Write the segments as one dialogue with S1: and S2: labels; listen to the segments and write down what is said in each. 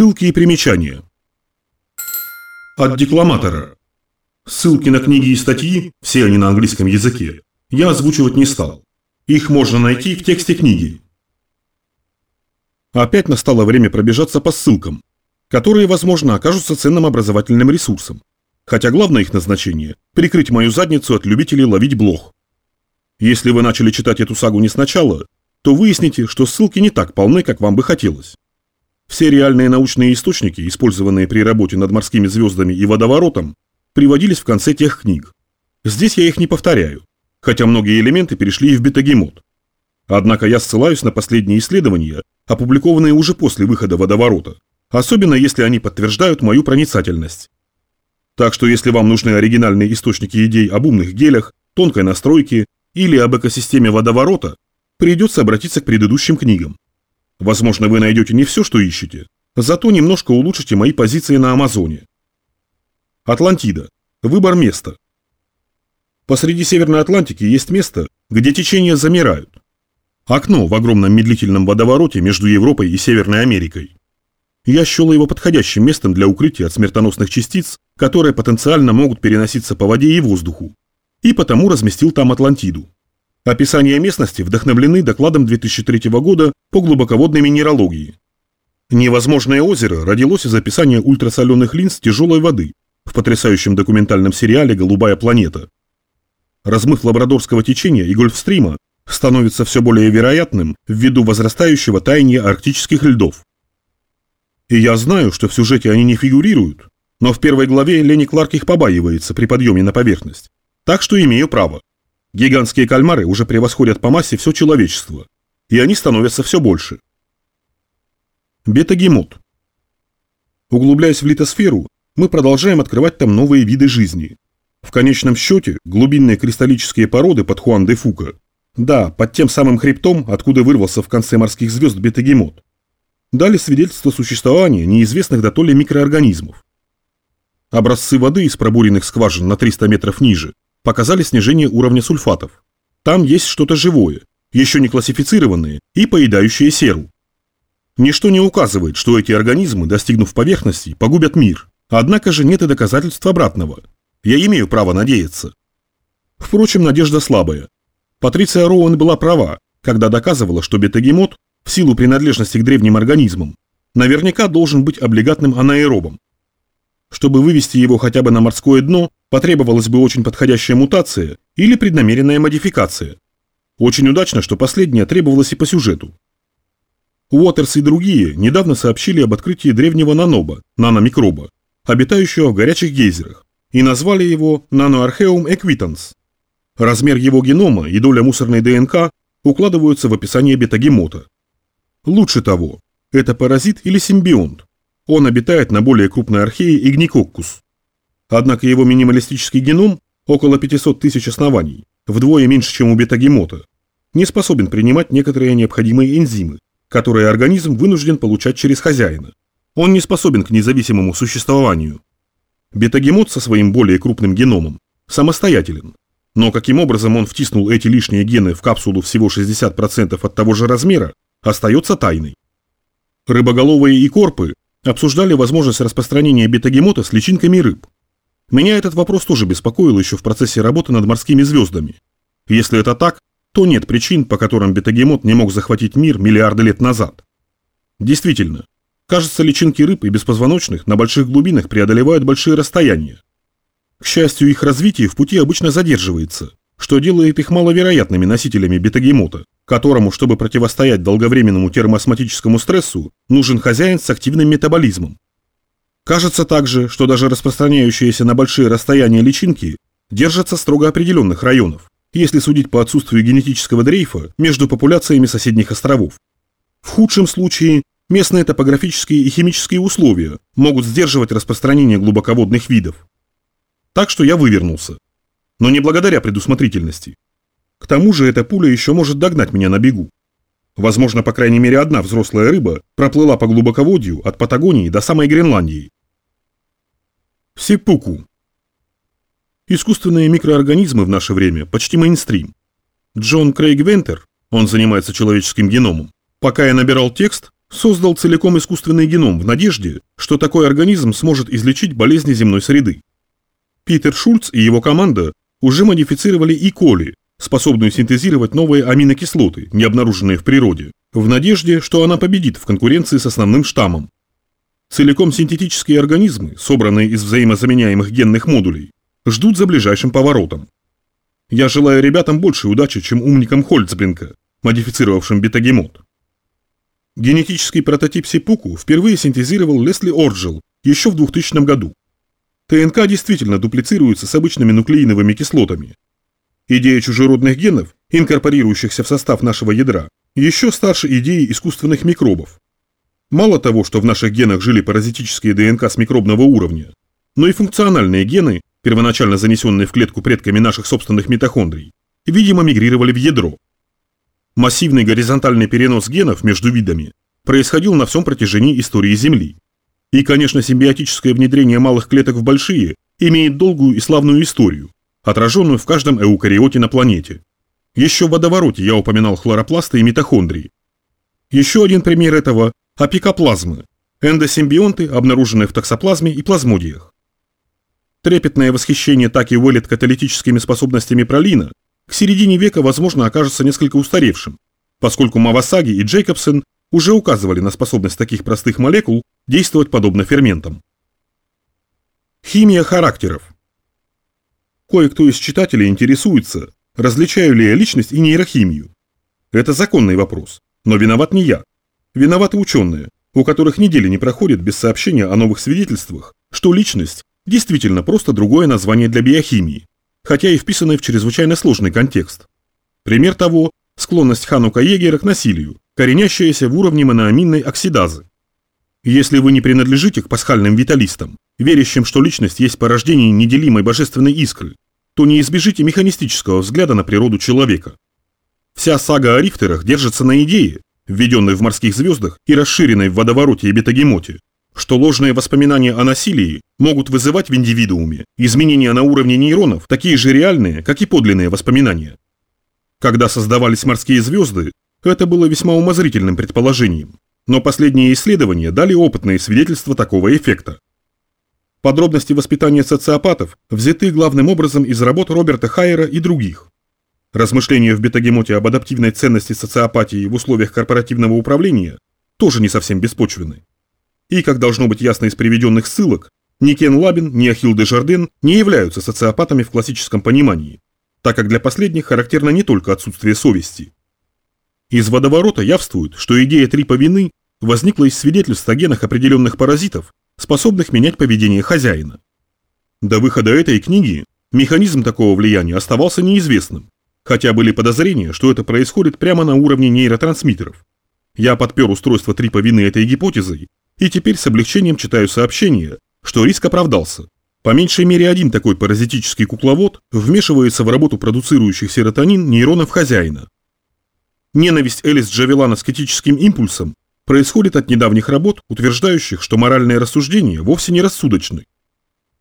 S1: Ссылки и примечания. От декламатора. Ссылки на книги и статьи, все они на английском языке, я озвучивать не стал. Их можно найти в тексте книги. Опять настало время пробежаться по ссылкам, которые, возможно, окажутся ценным образовательным ресурсом. Хотя главное их назначение – прикрыть мою задницу от любителей ловить блох. Если вы начали читать эту сагу не сначала, то выясните, что ссылки не так полны, как вам бы хотелось. Все реальные научные источники, использованные при работе над морскими звездами и водоворотом, приводились в конце тех книг. Здесь я их не повторяю, хотя многие элементы перешли и в бетагемот. Однако я ссылаюсь на последние исследования, опубликованные уже после выхода водоворота, особенно если они подтверждают мою проницательность. Так что если вам нужны оригинальные источники идей об умных гелях, тонкой настройке или об экосистеме водоворота, придется обратиться к предыдущим книгам. Возможно, вы найдете не все, что ищете, зато немножко улучшите мои позиции на Амазоне. Атлантида. Выбор места. Посреди Северной Атлантики есть место, где течения замирают. Окно в огромном медлительном водовороте между Европой и Северной Америкой. Я счел его подходящим местом для укрытия от смертоносных частиц, которые потенциально могут переноситься по воде и воздуху, и потому разместил там Атлантиду. Описания местности вдохновлены докладом 2003 года по глубоководной минералогии. Невозможное озеро родилось из описания ультрасоленых линз тяжелой воды в потрясающем документальном сериале «Голубая планета». Размыв лабрадорского течения и гольфстрима становится все более вероятным ввиду возрастающего таяния арктических льдов. И я знаю, что в сюжете они не фигурируют, но в первой главе Лени Кларк их побаивается при подъеме на поверхность. Так что имею право. Гигантские кальмары уже превосходят по массе все человечество, и они становятся все больше. Бета-гемот. Углубляясь в литосферу, мы продолжаем открывать там новые виды жизни. В конечном счете, глубинные кристаллические породы под Хуан де Фука, да, под тем самым хребтом, откуда вырвался в конце морских звезд бета-гемот, дали свидетельство существования неизвестных до то ли микроорганизмов. Образцы воды из пробуренных скважин на 300 метров ниже показали снижение уровня сульфатов. Там есть что-то живое, еще не классифицированное и поедающее серу. Ничто не указывает, что эти организмы, достигнув поверхности, погубят мир. Однако же нет и доказательств обратного. Я имею право надеяться. Впрочем, надежда слабая. Патриция Роуэн была права, когда доказывала, что бетагемот, в силу принадлежности к древним организмам, наверняка должен быть облигатным анаэробом. Чтобы вывести его хотя бы на морское дно, потребовалась бы очень подходящая мутация или преднамеренная модификация. Очень удачно, что последняя требовалась и по сюжету. Уотерс и другие недавно сообщили об открытии древнего наноба, наномикроба, обитающего в горячих гейзерах, и назвали его Nanoarcheum equitans. Размер его генома и доля мусорной ДНК укладываются в описание бетагемота. Лучше того, это паразит или симбионт. Он обитает на более крупной архее Игникоккус. Однако его минималистический геном, около 500 тысяч оснований, вдвое меньше, чем у бетагемота, не способен принимать некоторые необходимые энзимы, которые организм вынужден получать через хозяина. Он не способен к независимому существованию. Бетагемот со своим более крупным геномом самостоятелен. Но каким образом он втиснул эти лишние гены в капсулу всего 60% от того же размера, остается тайной. Рыбоголовые и корпы обсуждали возможность распространения бетагемота с личинками рыб. Меня этот вопрос тоже беспокоил еще в процессе работы над морскими звездами. Если это так, то нет причин, по которым бетагемот не мог захватить мир миллиарды лет назад. Действительно, кажется, личинки рыб и беспозвоночных на больших глубинах преодолевают большие расстояния. К счастью, их развитие в пути обычно задерживается, что делает их маловероятными носителями бетагемота, которому, чтобы противостоять долговременному термоосмотическому стрессу, нужен хозяин с активным метаболизмом. Кажется также, что даже распространяющиеся на большие расстояния личинки держатся строго определенных районов, если судить по отсутствию генетического дрейфа между популяциями соседних островов. В худшем случае местные топографические и химические условия могут сдерживать распространение глубоководных видов. Так что я вывернулся. Но не благодаря предусмотрительности. К тому же эта пуля еще может догнать меня на бегу. Возможно, по крайней мере одна взрослая рыба проплыла по глубоководью от Патагонии до самой Гренландии. Сепуку. Искусственные микроорганизмы в наше время почти мейнстрим. Джон Крейг Вентер, он занимается человеческим геномом, пока я набирал текст, создал целиком искусственный геном в надежде, что такой организм сможет излечить болезни земной среды. Питер Шульц и его команда уже модифицировали и коли, способную синтезировать новые аминокислоты, не обнаруженные в природе, в надежде, что она победит в конкуренции с основным штаммом. Целиком синтетические организмы, собранные из взаимозаменяемых генных модулей, ждут за ближайшим поворотом. Я желаю ребятам больше удачи, чем умникам Хольцблинка, модифицировавшим бетагемот. Генетический прототип Сипуку впервые синтезировал Лесли Орджел еще в 2000 году. ТНК действительно дуплицируется с обычными нуклеиновыми кислотами. Идея чужеродных генов, инкорпорирующихся в состав нашего ядра, еще старше идеи искусственных микробов. Мало того, что в наших генах жили паразитические ДНК с микробного уровня, но и функциональные гены, первоначально занесенные в клетку предками наших собственных митохондрий, видимо мигрировали в ядро. Массивный горизонтальный перенос генов между видами происходил на всем протяжении истории Земли. И, конечно, симбиотическое внедрение малых клеток в большие имеет долгую и славную историю, отраженную в каждом эукариоте на планете. Еще в водовороте я упоминал хлоропласты и митохондрии. Еще один пример этого – апикоплазмы, эндосимбионты, обнаруженные в токсоплазме и плазмодиях. Трепетное восхищение Таки Уэллет каталитическими способностями пролина к середине века, возможно, окажется несколько устаревшим, поскольку Мавасаги и Джейкобсен уже указывали на способность таких простых молекул действовать подобно ферментам. Химия характеров. Кое-кто из читателей интересуется, различаю ли я личность и нейрохимию. Это законный вопрос, но виноват не я. Виноваты ученые, у которых недели не проходит без сообщения о новых свидетельствах, что личность действительно просто другое название для биохимии, хотя и вписанное в чрезвычайно сложный контекст. Пример того – склонность Ханука Егера к насилию, коренящаяся в уровне моноаминной оксидазы. Если вы не принадлежите к пасхальным виталистам, верящим, что личность есть порождение неделимой божественной искры, то не избежите механистического взгляда на природу человека. Вся сага о рифтерах держится на идее, введенной в морских звездах и расширенной в водовороте и бетагемоте, что ложные воспоминания о насилии могут вызывать в индивидууме изменения на уровне нейронов, такие же реальные, как и подлинные воспоминания. Когда создавались морские звезды, это было весьма умозрительным предположением, но последние исследования дали опытные свидетельства такого эффекта. Подробности воспитания социопатов взяты главным образом из работ Роберта Хайера и других. Размышления в бетагемоте об адаптивной ценности социопатии в условиях корпоративного управления тоже не совсем беспочвенны. И, как должно быть ясно из приведенных ссылок, ни Кен Лабин, ни Ахилл де Жарден не являются социопатами в классическом понимании, так как для последних характерно не только отсутствие совести. Из водоворота явствует, что идея трипа вины возникла из свидетельств о генах определенных паразитов, способных менять поведение хозяина. До выхода этой книги механизм такого влияния оставался неизвестным, хотя были подозрения, что это происходит прямо на уровне нейротрансмиттеров. Я подпер устройство трипа вины этой гипотезой и теперь с облегчением читаю сообщение, что риск оправдался. По меньшей мере один такой паразитический кукловод вмешивается в работу продуцирующих серотонин нейронов хозяина. Ненависть Элис Джавелана с критическим импульсом происходит от недавних работ, утверждающих, что моральные рассуждения вовсе не рассудочны.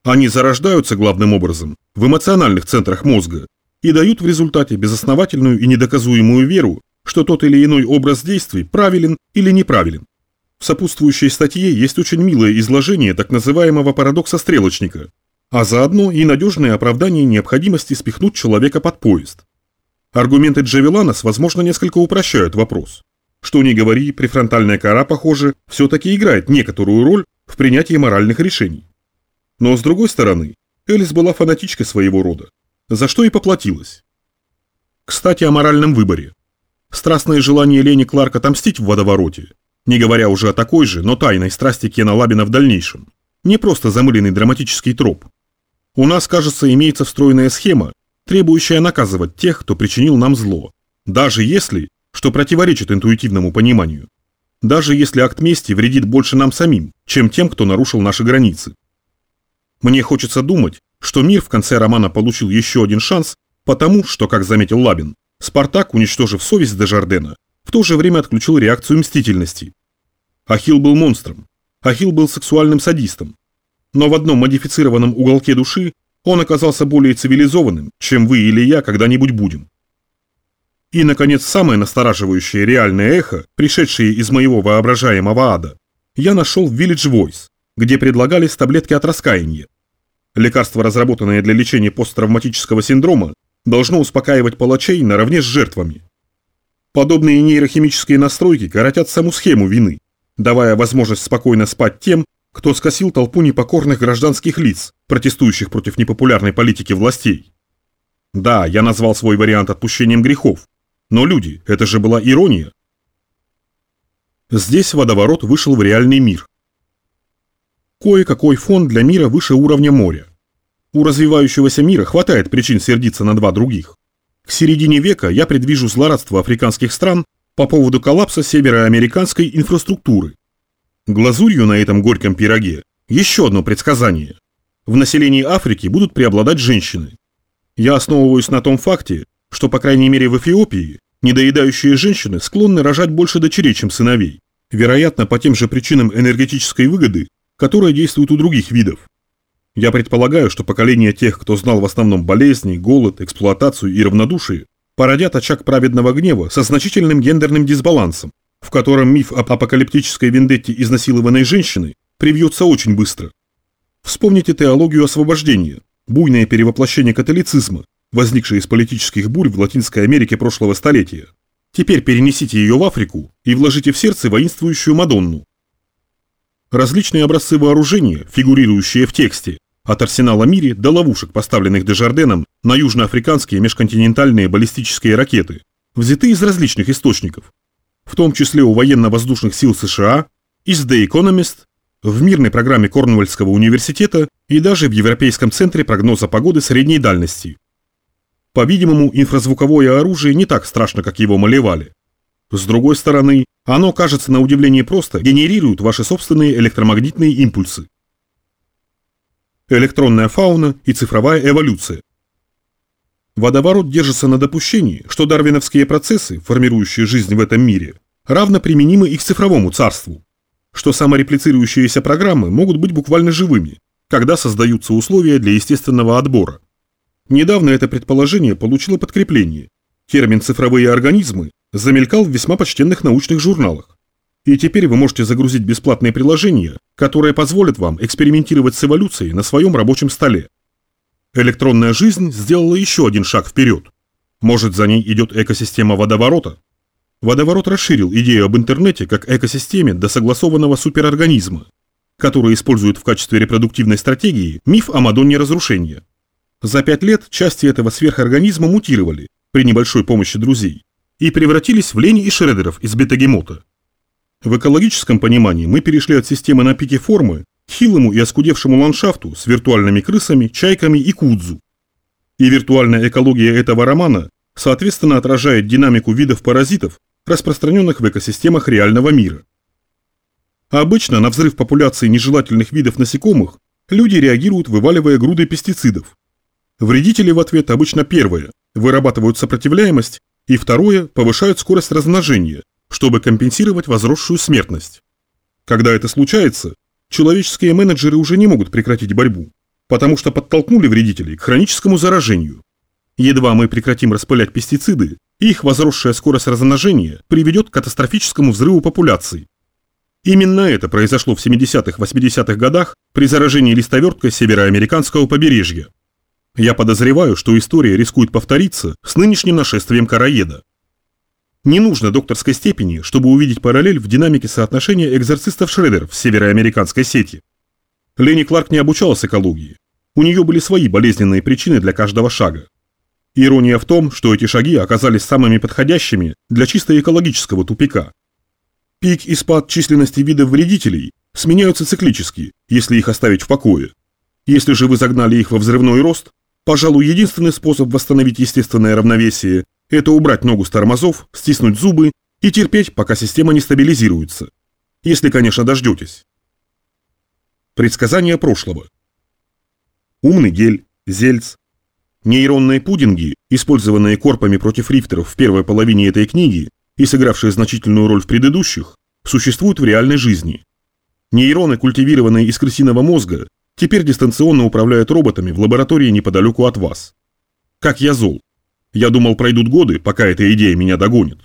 S1: Они зарождаются главным образом в эмоциональных центрах мозга и дают в результате безосновательную и недоказуемую веру, что тот или иной образ действий правилен или неправилен. В сопутствующей статье есть очень милое изложение так называемого парадокса стрелочника, а заодно и надежное оправдание необходимости спихнуть человека под поезд. Аргументы Джавеланос, возможно, несколько упрощают вопрос. Что ни говори, префронтальная кора, похоже, все-таки играет некоторую роль в принятии моральных решений. Но с другой стороны, Элис была фанатичкой своего рода, за что и поплатилась. Кстати, о моральном выборе. Страстное желание Лени Кларк отомстить в водовороте не говоря уже о такой же, но тайной страсти Кена Лабина в дальнейшем. Не просто замыленный драматический троп. У нас, кажется, имеется встроенная схема, требующая наказывать тех, кто причинил нам зло, даже если, что противоречит интуитивному пониманию, даже если акт мести вредит больше нам самим, чем тем, кто нарушил наши границы. Мне хочется думать, что мир в конце романа получил еще один шанс, потому что, как заметил Лабин, Спартак, уничтожив совесть Дежардена, в то же время отключил реакцию мстительности. Ахилл был монстром. Ахилл был сексуальным садистом. Но в одном модифицированном уголке души он оказался более цивилизованным, чем вы или я когда-нибудь будем. И, наконец, самое настораживающее реальное эхо, пришедшее из моего воображаемого ада, я нашел в Village Voice, где предлагались таблетки от раскаяния. Лекарство, разработанное для лечения посттравматического синдрома, должно успокаивать палачей наравне с жертвами. Подобные нейрохимические настройки коротят саму схему вины, давая возможность спокойно спать тем, кто скосил толпу непокорных гражданских лиц, протестующих против непопулярной политики властей. Да, я назвал свой вариант отпущением грехов, но люди, это же была ирония. Здесь водоворот вышел в реальный мир. Кое-какой фон для мира выше уровня моря. У развивающегося мира хватает причин сердиться на два других. К середине века я предвижу злорадство африканских стран по поводу коллапса североамериканской инфраструктуры. Глазурью на этом горьком пироге еще одно предсказание. В населении Африки будут преобладать женщины. Я основываюсь на том факте, что, по крайней мере, в Эфиопии недоедающие женщины склонны рожать больше дочерей, чем сыновей, вероятно, по тем же причинам энергетической выгоды, которая действует у других видов. Я предполагаю, что поколение тех, кто знал в основном болезни, голод, эксплуатацию и равнодушие, породят очаг праведного гнева со значительным гендерным дисбалансом, в котором миф об апокалиптической вендетте изнасилованной женщины привьется очень быстро. Вспомните теологию освобождения, буйное перевоплощение католицизма, возникшее из политических бурь в Латинской Америке прошлого столетия. Теперь перенесите ее в Африку и вложите в сердце воинствующую Мадонну, Различные образцы вооружения, фигурирующие в тексте, от арсенала Мири до ловушек, поставленных Дежарденом на южноафриканские межконтинентальные баллистические ракеты, взяты из различных источников, в том числе у военно-воздушных сил США, из The Economist, в мирной программе Корнуэльского университета и даже в Европейском центре прогноза погоды средней дальности. По-видимому, инфразвуковое оружие не так страшно, как его малевали. С другой стороны, оно, кажется, на удивление просто, генерирует ваши собственные электромагнитные импульсы. Электронная фауна и цифровая эволюция. Водоворот держится на допущении, что дарвиновские процессы, формирующие жизнь в этом мире, равно применимы и к цифровому царству, что самореплицирующиеся программы могут быть буквально живыми, когда создаются условия для естественного отбора. Недавно это предположение получило подкрепление. Термин «цифровые организмы» замелькал в весьма почтенных научных журналах. И теперь вы можете загрузить бесплатные приложения, которые позволят вам экспериментировать с эволюцией на своем рабочем столе. Электронная жизнь сделала еще один шаг вперед. Может, за ней идет экосистема водоворота? Водоворот расширил идею об интернете как экосистеме до согласованного суперорганизма, который использует в качестве репродуктивной стратегии миф о Мадонне разрушения. За пять лет части этого сверхорганизма мутировали при небольшой помощи друзей и превратились в лень и шредеров из бетагемота. В экологическом понимании мы перешли от системы на пике формы к хилому и оскудевшему ландшафту с виртуальными крысами, чайками и кудзу. И виртуальная экология этого романа соответственно отражает динамику видов паразитов, распространенных в экосистемах реального мира. А обычно на взрыв популяции нежелательных видов насекомых люди реагируют, вываливая груды пестицидов. Вредители в ответ обычно первые, вырабатывают сопротивляемость и второе, повышают скорость размножения, чтобы компенсировать возросшую смертность. Когда это случается, человеческие менеджеры уже не могут прекратить борьбу, потому что подтолкнули вредителей к хроническому заражению. Едва мы прекратим распылять пестициды, их возросшая скорость размножения приведет к катастрофическому взрыву популяции. Именно это произошло в 70-80-х годах при заражении листоверткой североамериканского побережья. Я подозреваю, что история рискует повториться с нынешним нашествием короеда. Не нужно докторской степени, чтобы увидеть параллель в динамике соотношения экзорцистов-шредеров в североамериканской сети. Ленни Кларк не обучалась экологии. У нее были свои болезненные причины для каждого шага. Ирония в том, что эти шаги оказались самыми подходящими для чисто экологического тупика. Пик и спад численности видов вредителей сменяются циклически, если их оставить в покое. Если же вы загнали их во взрывной рост, Пожалуй, единственный способ восстановить естественное равновесие – это убрать ногу с тормозов, стиснуть зубы и терпеть, пока система не стабилизируется. Если, конечно, дождетесь. Предсказания прошлого. Умный гель, зельц. Нейронные пудинги, использованные корпами против рифтеров в первой половине этой книги и сыгравшие значительную роль в предыдущих, существуют в реальной жизни. Нейроны, культивированные из крысиного мозга, Теперь дистанционно управляют роботами в лаборатории неподалеку от вас. Как я зол. Я думал, пройдут годы, пока эта идея меня догонит.